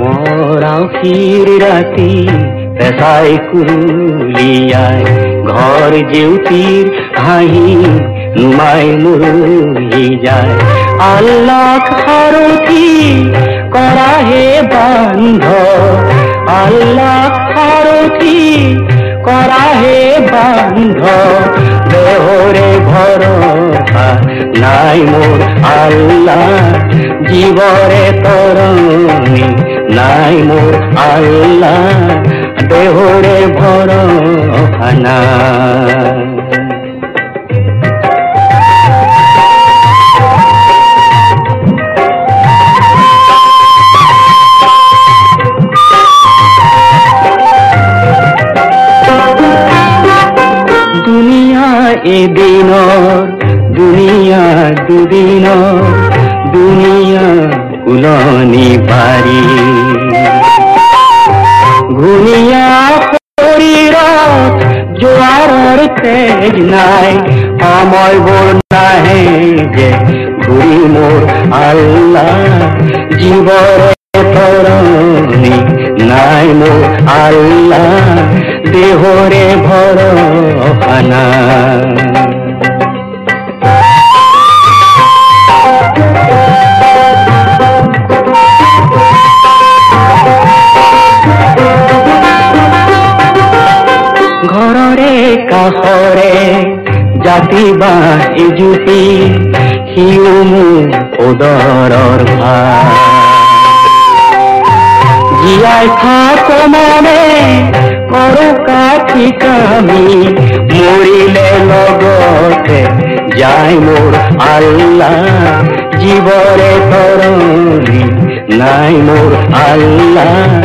মরাফির রাতি পেশাই কুলিয়ায় ঘর যেউতির হাহি নুমাই মুহি যায়। আল্লাহ খারথি করা হে বান্ধ আল্লাহ খারথি করা হে বান্ধ। দেহরে ভরসা নাই মোর আল্লাহ। জীবরে তরণী নাই মোর আল্লাহ। দেহরে ভরসা না এদিনৰ দুনিয়া দুদিনৰ দুনিয়া ঘূণীয়া শৰীৰত জোৱাৰৰ তেজ নাই সময়বোৰ নাহে যে ঘূৰি মোৰ আল্লাহ জীৱৰে নাই আল্লাহ। দেহরে ভর ভরখানা ঘৰৰে কাষৰে জাতি বা ইজুতি সিও মোৰ উদৰৰ ভাৰ জীয়াই থাক মানে কৰো কাঠি কামি মৰিলে লগতে যায় মোৰ আল্লাহ। জীৱৰে তৰণি নাই মোৰ আল্লাহ।